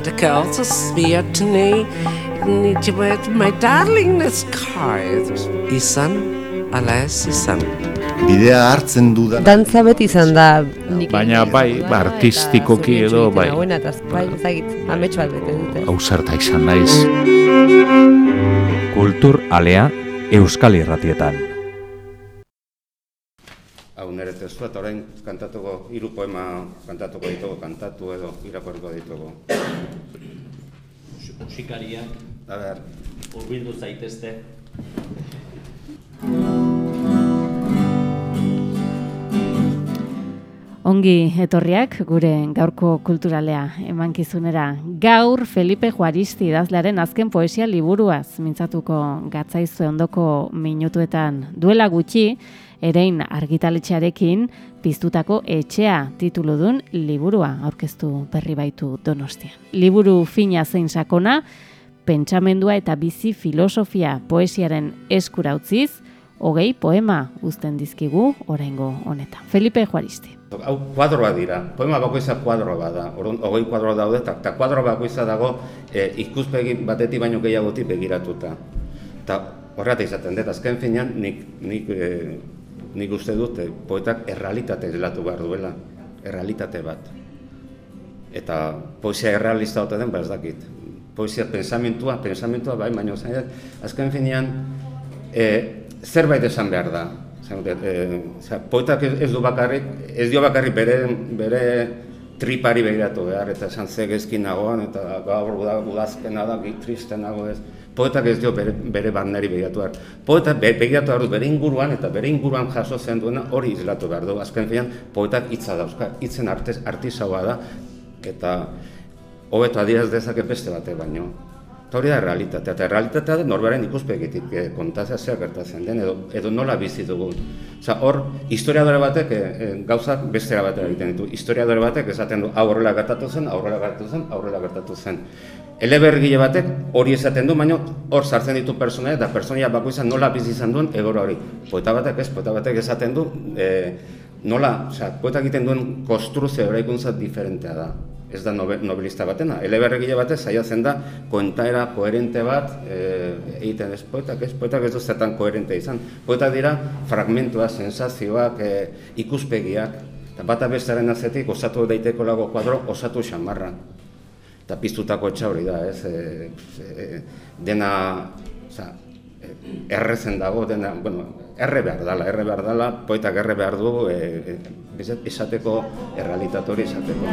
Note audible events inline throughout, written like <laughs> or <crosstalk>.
And the girls are smear to me. Need you with my darling this card. Izan, ala ez izan. Bidea hartzen dudan. Dantza beti izan da nik Baina bai, ba, artistikoki edo, bai. Hauena, eta bai, ezagit, amets bat bete dute. Ausarta izan naiz. Kultur alea Euskal Irratietan. Nire testua, eta orain kantatuko, hiru poema kantatuko ditugu, kantatu edo irakorriko ditugu. musikariak A ber, hurbildu zaitezte. Ongi etorriak gure gaurko kulturalea emankizunera. Gaur Felipe Juaristi idazlearen azken poesia liburuaz mintzatuko gatzaizue ondoko minutuetan duela gutxi erein argitaletxearekin piztutako etxea tituludun liburua aurkeztu berri baitu Donostian. Liburu fina zein sakona, pentsamendua eta bizi filosofia poesiaren eskura utziz, hogei poema uzten dizkigu oraingo honetan. Felipe Juaristi. hau kuadroa dira, poema bakoitza kuadro bat da, hogei kuadro daude, eta, kuadro bakoitza dago e, ikuspegi batetik baino gehiagotik begiratuta. Eta horretak izaten dut, azken finean nik, nik, e, nik uste dut e, poetak errealitate zelatu behar duela, errealitate bat. Eta poesia errealista ote den, ba ez dakit. Poesia pensamentua, pensamentua bai, baina zain dut, azken finean e, zerbait esan behar da. Dut, e, osea, poetak ez, du bakarrik, ez dio bakarrik bere, bere tripari begiratu behar, eta esan ze gezki nagoan, eta gaur uda- udazkena da, triste nago ez. Poetak ez dio bere, bere bandari begiratu behar. Poetak be, begiratu behar du bere inguruan, eta bere inguruan jaso zen duena hori izlatu behar du. Azken finean, poetak hitza dauzka, hitzen artez, artisaua da, eta hobeto adieraz dezake beste bate baino. Eta hori da realitatea, eta realitatea da norberen ikuspegitik eh, kontatzea zer gertatzen den, edo, edo nola bizi dugun. Osa, hor, historiadore batek eh, eh, gauzak bestera batera egiten ditu. Historiadore batek esaten du, hau horrela gertatu zen, aurrela gertatu zen, aurrela gertatu zen. Elebergile batek hori esaten du, baina hor sartzen ditu pertsonaia eta pertsonaia bakoitza nola bizi izan duen egora hori. Poeta batek ez, poeta batek esaten du, eh, nola, osea, poetak egiten duen konstruzio eraikuntza diferentea da. Ez da nobe- nobelista batena. Elebergile batez saiatzen da kontaera koherente bat e, egiten ez poetak, ez poetak ez du zertan koherente izan. Poetak dira fragmentuak, sensazioak, e, ikuspegiak. Eta bata bestearen azetik osatu daiteko lago kuadro osatu xamarra. Eta piztutako etxa da, ez? E, e, dena, oza, e, errezen dago, dena, bueno, erre behar dala, erre behar dala, poetak erre behar du, e, e, esateko, errealitate hori esateko.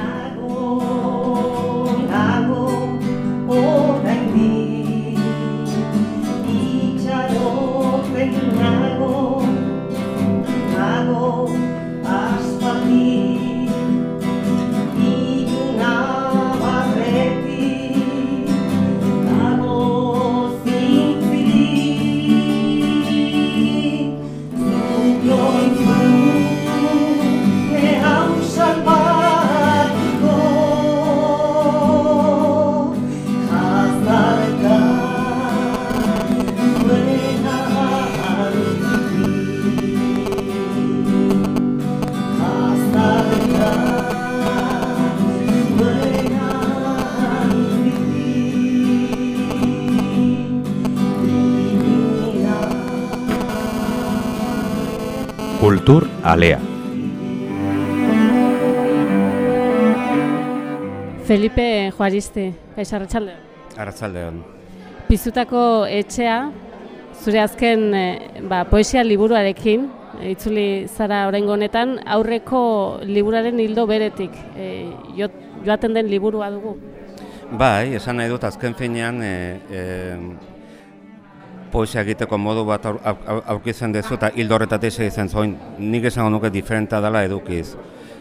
Kultur alea. Felipe Juaristi, Kaixo Arratsalde. Arratzaldeon. Piztutako etxea zure azken eh, ba, poesia liburuarekin eh, itzuli zara oraingo honetan aurreko liburaren hildo beretik jo, joaten den liburua dugu. Bai, esan nahi dut azken finean e, e, poesia egiteko modu bat aur, aur, aurkitzen duzu eta hildo horretatik segitzen zoin, nik esango nuke diferentea dela edukiz.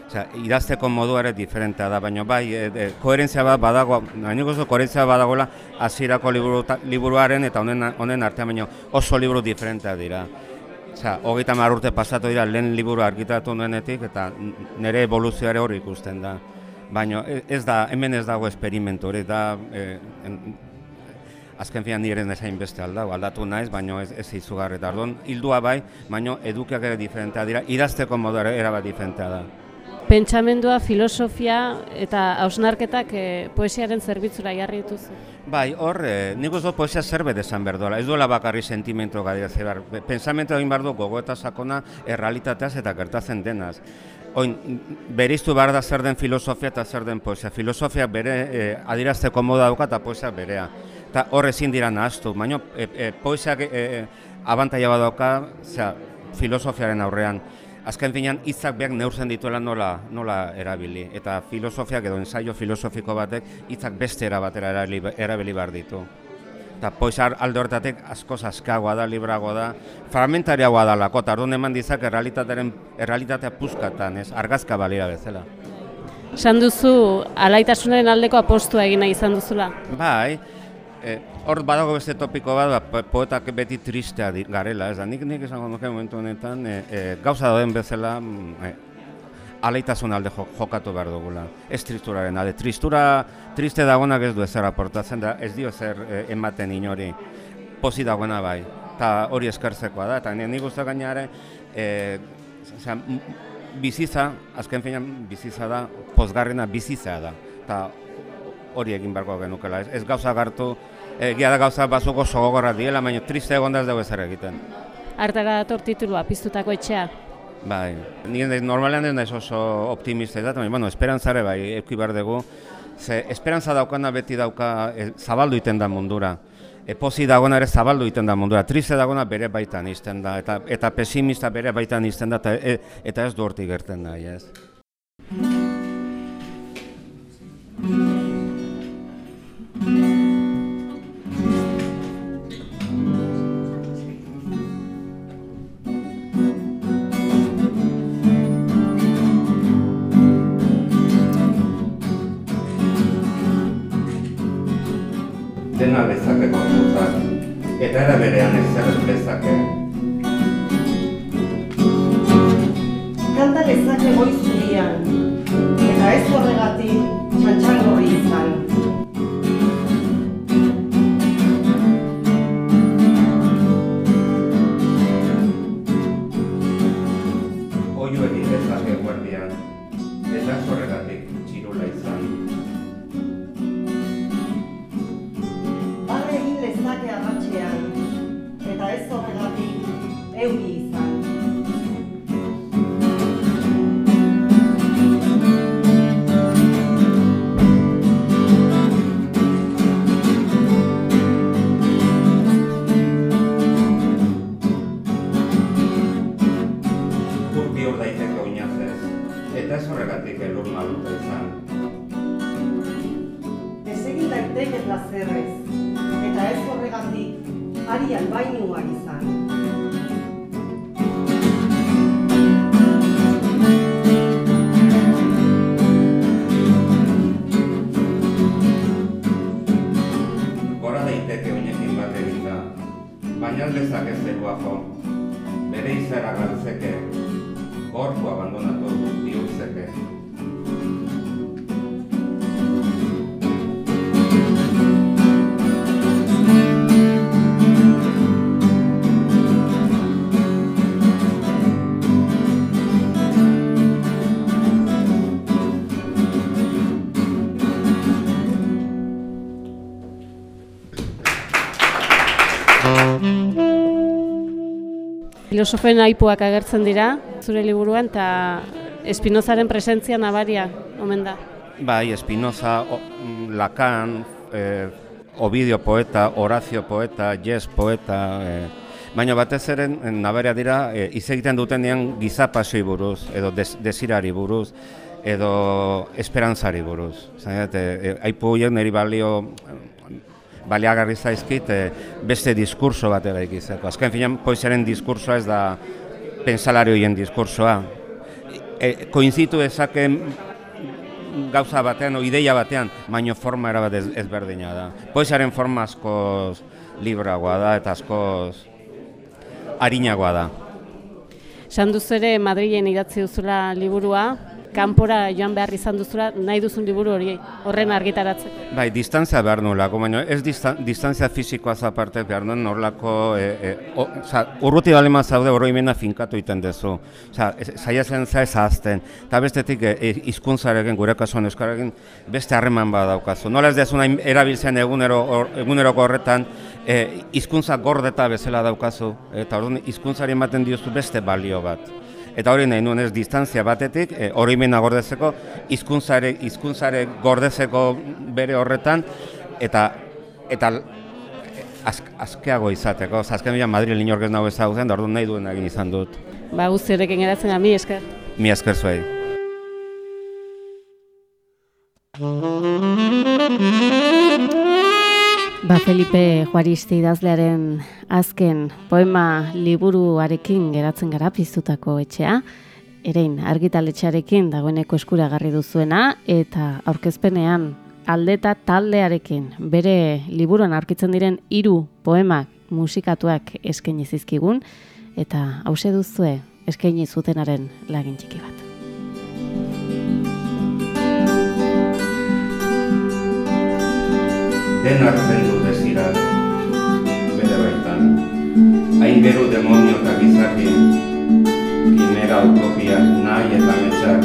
Osea, idazteko modua ere diferentea da, baina bai, e, e, koherentzia bat badago, baina oso koherentzia badagoela hasierako liburu, liburuaren eta honen, honen artean baina oso liburu diferentea dira. Osea, hogeita hamar urte pasatu dira lehen liburu argitatu nuenetik eta nire evoluzioare hori ikusten da. Baina ez da, hemen ez dago esperimentu hori da, e, en, azken fian niren esain beste aldau, aldatu naiz, baina ez, ez izugarri da. Orduan, hildua bai, baina edukiak ere diferentea dira, idazteko modu ere erabat diferentea da. pentsamendua, filosofia eta hausnarketak e, poesiaren zerbitzura jarri dituzu. Bai, hor, e, nik uste poesia zerbet esan behar duela. Ez duela bakarri sentimentu gara behar. Pensamentu egin behar du gogo eta sakona errealitateaz eta gertatzen denaz. Oin, beriztu behar da zer den filosofia eta zer den poesia. Filosofia bere e, adirazteko moda dauka eta poesia berea. Eta hor ezin dira nahaztu, baina e, e, poesiak e, e, abantaia badauka, zera, filosofiaren aurrean. Azken finean, hitzak beak neurtzen dituela nola, nola erabili. Eta filosofiak edo ensaio filosofiko batek hitzak beste era batera erabili, erabili behar ditu. Eta poesia alde horretatik askoz askagoa da, libragoa da, fragmentariagoa da lako, eta orduan eman dizak errealitatearen, errealitatea puzkatan, ez, argazka balira bezala. Esan duzu, alaitasunaren aldeko apostua egin nahi izan duzula. Bai, e, hor badago beste topiko bat, ba, po- poetak beti tristea garela, ez da, nik, nik esango nuke momentu honetan, e, e, gauza dauden bezala, e, alaitasun alde jo, jokatu behar dugula, ez tristuraren alde. Tristura, triste dagoenak ez du ezer aportatzen da, ez dio zer e, ematen inori, posi dagoena bai, eta hori eskertzekoa da, eta ni- nik uste gainare, e, m- bizitza, azken finean bizitza da, pozgarrena bizitza da, eta hori egin beharko genukela. Ez, ez gauza gartu, egia da gauza bazuko sogogorra diela, baina triste egon da ez dugu ezer egiten. Hartara dator titulua, piztutako etxea. Bai, ni ez- normalean ez naiz oso optimista da, baina bueno, esperantzare bai eduki behar dugu. Ze esperantza daukana beti dauka e, zabaldu iten da mundura. E, pozi dagoena ere zabaldu iten da mundura. Triste dagoena bere baitan izten da eta eta pesimista bere baitan izten da eta, e, eta ez du hortik gerten da, ez. Filosofen aipuak agertzen dira, zure liburuan, eta Espinozaren presentzia nabaria, omen da. Bai, Espinoza, mm, Lacan, eh, Ovidio poeta, Horacio poeta, Yes poeta, eh, baina batez ere eh, nabaria dira eh, hitz egiten dutenean giza pasioi buruz, edo des, desirari buruz, edo esperantzari buruz. Zaiat, eh, aipu horiek niri balio baliagarri zaizkit eh, beste diskurso bat eraikizeko. Azken finean, poesiaren diskursoa ez da pensalari horien diskursoa. E, koinzitu ezaken gauza batean, o ideia batean, baino forma erabat ez, ezberdina da. Poesiaren forma askoz libragoa da eta askoz harinagoa da. Esan duzu ere Madrilen idatzi duzula liburua, kanpora joan behar izan duzula nahi duzun liburu hori horren argitaratzeko. Bai, distantzia behar nolako, baina ez distan, distantzia fisikoaz aparte behar nuen norlako, e, e, o, oza, urruti balema zaude oroimena finkatu iten dezu. Oza, zaila zen za ez ahazten. Eta bestetik e, e, izkuntzarekin, gure kasuan euskararekin, beste harreman badaukazu. Nola ez dezu nahi erabiltzen egunero, or, eguneroko horretan, e, hizkuntza gordeta bezala daukazu, eta orduan hizkuntzari ematen diozu beste balio bat. Eta hori nahi nuen ez distantzia batetik, e, oroimena gordezeko, hizkuntzare hizkuntzare gordezeko bere horretan, eta eta az, azkeago izateko. Azken bila Madrid inork ez nago ezagutzen, da orduan nahi duen egin izan dut. Ba, guztiorekin geratzen da, mi esker. Mi esker zuei. <laughs> Ba Felipe Juaristi idazlearen azken poema liburuarekin geratzen gara piztutako etxea, erein argitaletxearekin dagoeneko eskuragarri duzuena eta aurkezpenean aldeta taldearekin bere liburuan aurkitzen diren hiru poemak musikatuak eskaini zizkigun eta hause duzue eskaini zutenaren lagin txiki bat. Den hartzen du desirak, bere baitan. Hain beru demonio eta gizaki, kimera utopia nahi eta metxak,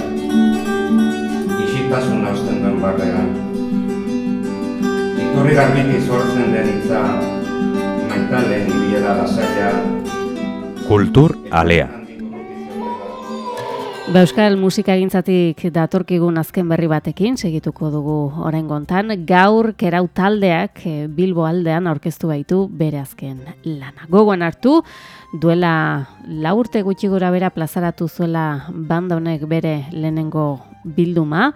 isitasuna usten duen barrean. Iturri garbiki sortzen den hitza, maitalen ibiela lasaia, Kultur Alea. Ba, Euskal musikagintzatik datorkigun azken berri batekin segituko dugu orain gontan. Gaur kerau taldeak eh, Bilbo aldean aurkeztu baitu bere azken lana. Gogoan hartu, duela laurte gutxi gora bera plazaratu zuela banda honek bere lehenengo bilduma,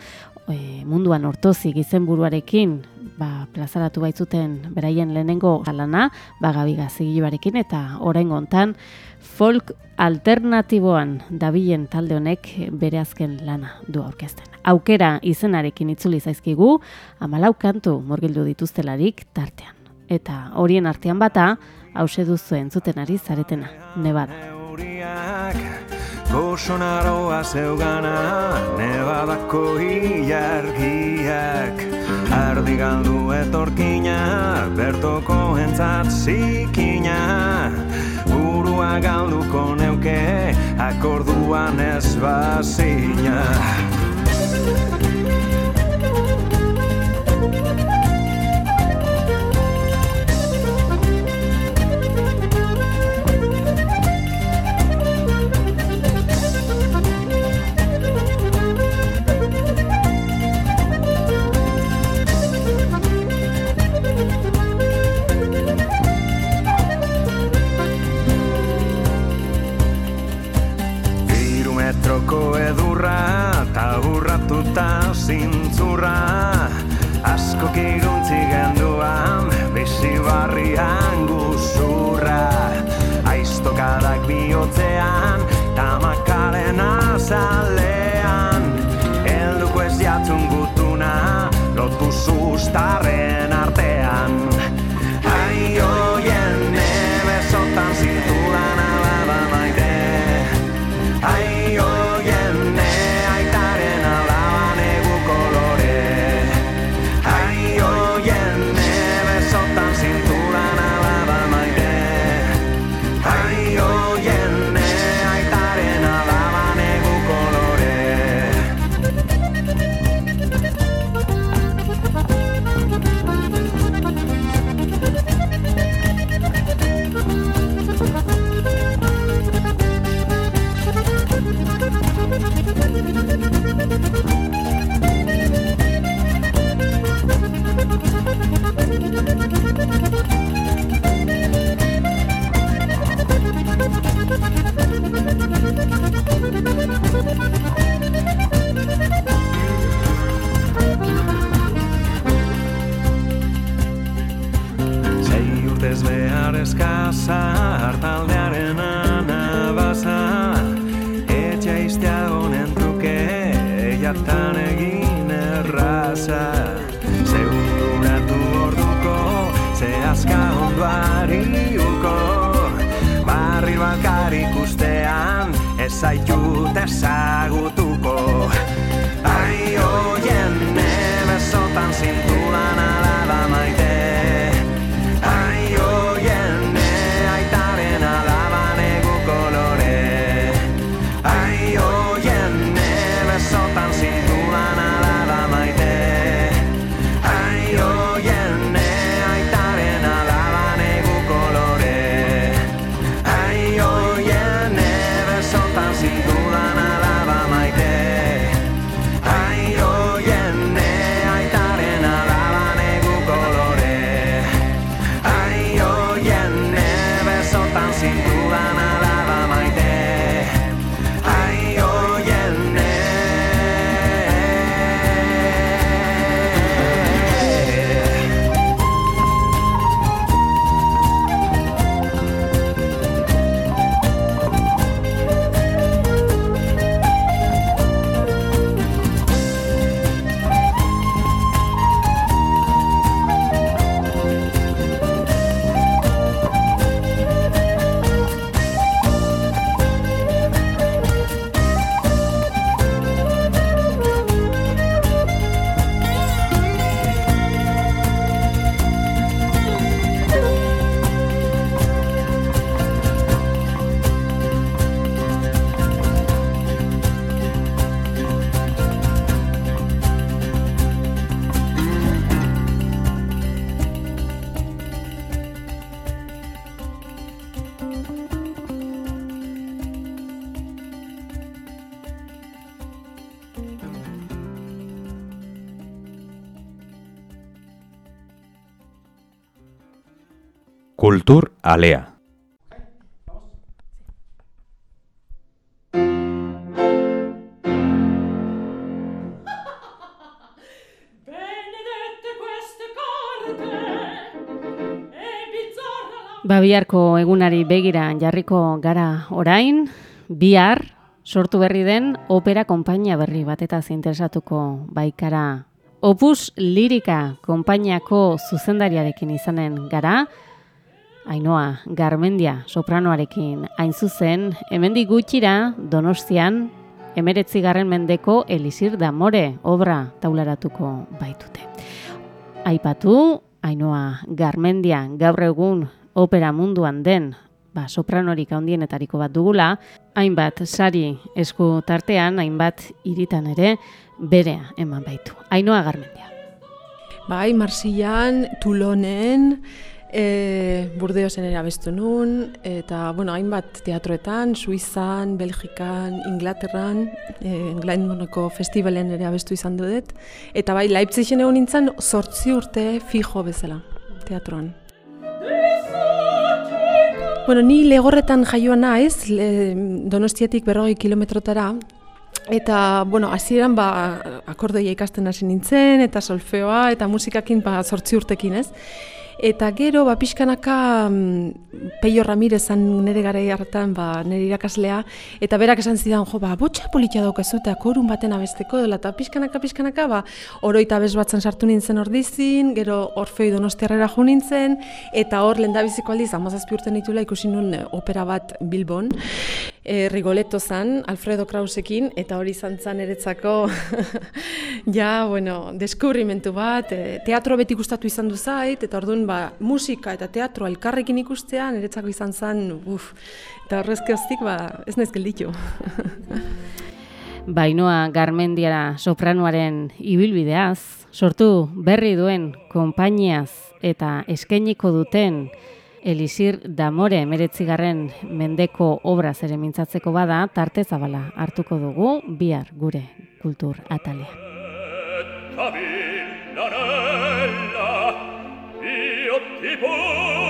e, munduan ortozik izenburuarekin ba, plazaratu baitzuten beraien lehenengo lana, ba, gabi gazigibarekin eta orain gontan folk alternatiboan dabilen talde honek bere azken lana du aurkezten. Aukera izenarekin itzuli zaizkigu, amalau kantu morgildu dituztelarik tartean. Eta horien artean bata, hause duzu entzuten ari zaretena, nebada. Gozonaroa zeugana, nebadako ilargiak Ardi galdu etorkina, bertoko entzat zikina Burua galduko neuke, akorduan ez bazina zaitut ezagutuko. Ai hoien nebezotan zintudanak Kultur Alea. Babiarko egunari begira jarriko gara orain, bihar sortu berri den opera konpainia berri batetaz interesatuko baikara. Opus Lirika konpainiako zuzendariarekin izanen gara, Ainoa Garmendia sopranoarekin hain zuzen, hemendik gutxira Donostian emeretzigarren mendeko Elisir Damore obra taularatuko baitute. Aipatu, Ainoa Garmendia gaur egun opera munduan den ba, sopranorik handienetariko bat dugula, hainbat sari esku tartean, hainbat iritan ere berea eman baitu. Ainoa Garmendia. Bai, Marsillan, Tulonen, e, Burdeosen ere abestu nun, eta, bueno, hainbat teatroetan, Suizan, Belgikan, Inglaterran, e, Glenmoneko festivalen ere abestu izan dudet, eta bai, Leipzigen egon nintzen, sortzi urte fijo bezala, teatroan. Bueno, ni legorretan jaioa naiz, le, donostiatik berrogei kilometrotara, Eta, bueno, hasieran ba, akordeia ikasten hasi nintzen, eta solfeoa, eta musikakin ba, sortzi urtekin, ez? Eta gero, ba, pixkanaka mm, Peio Ramirezan nire gara hartan, ba, nire irakaslea, eta berak esan zidan, jo, ba, botxa politia daukazu, eta korun baten abesteko dela, eta pixkanaka, pixkanaka, ba, oroita bez batzen sartu nintzen ordizin, gero orfei donostiarrera jo nintzen, eta hor lendabiziko aldiz, amazazpi urte nitula ikusi nun eh, opera bat Bilbon, e, Rigoletto zan, Alfredo Krausekin, eta hori izan zan eretzako, <laughs> ja, bueno, deskubrimentu bat, e, teatro beti gustatu izan du zait, eta orduan, ba, musika eta teatro elkarrekin ikustea, niretzako izan zen, uf, eta horrezkeoztik, ba, ez naiz gelditu. <laughs> Bainoa Garmendiara sopranoaren ibilbideaz, sortu berri duen konpainiaz eta eskainiko duten Elisir Damore meretzigarren mendeko obraz ere mintzatzeko bada, tarte zabala hartuko dugu bihar gure kultur atalean. ti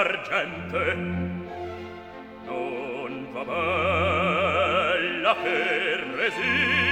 argente non va bella per resina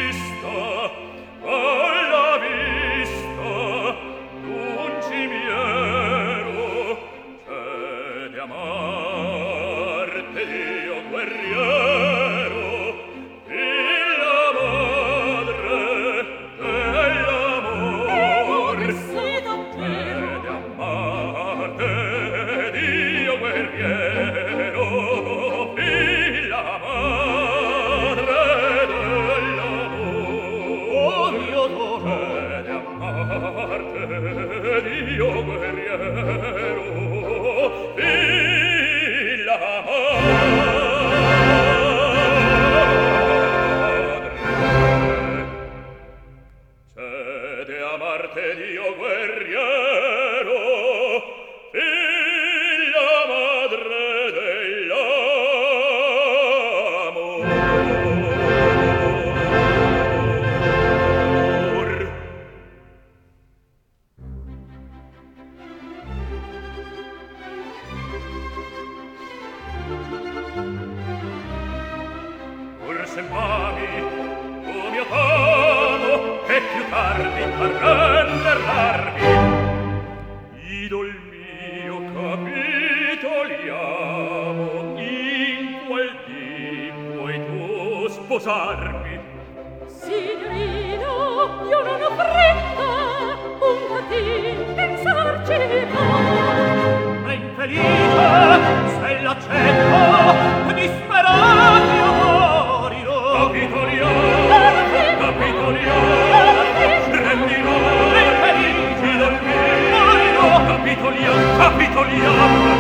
Maria.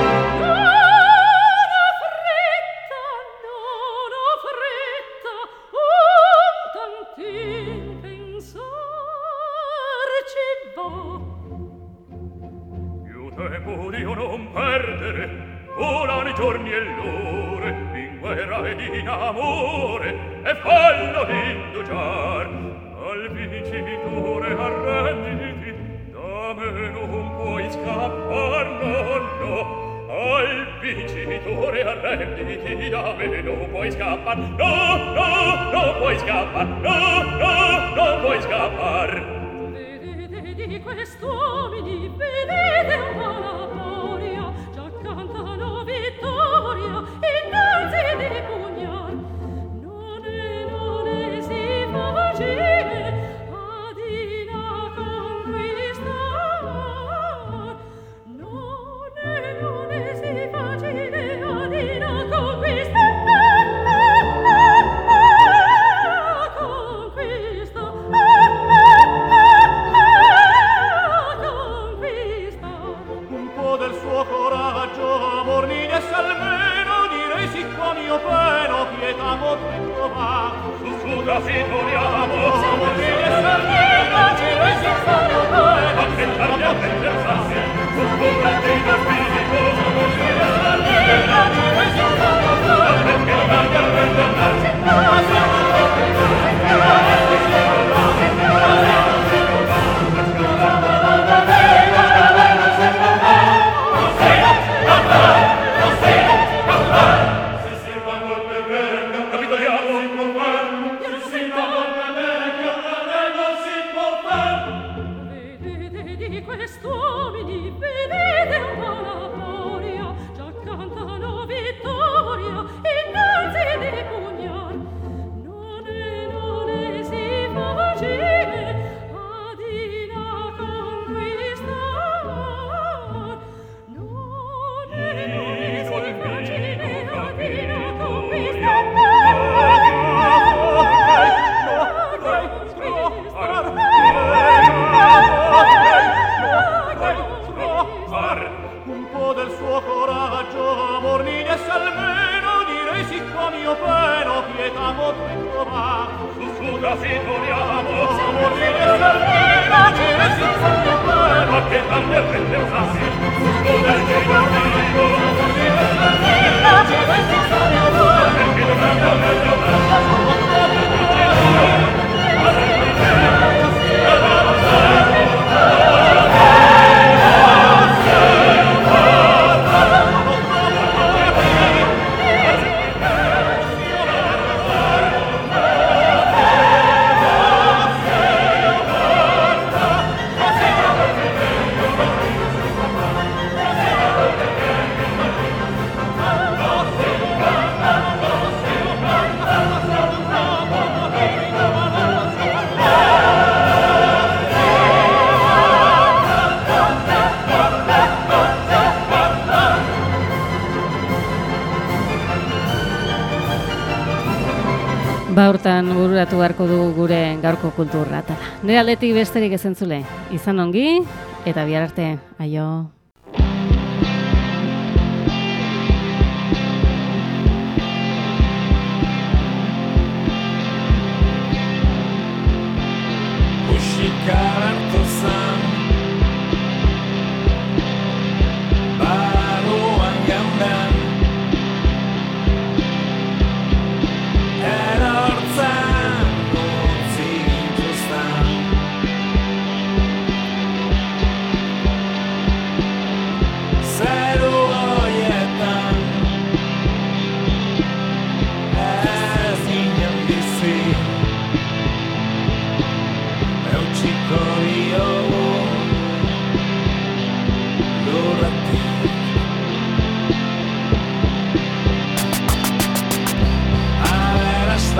bururatu beharko du gure gaurko kulturra. Nire aldetik besterik ezentzule, izan ongi eta bihar arte, aio.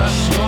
Rush.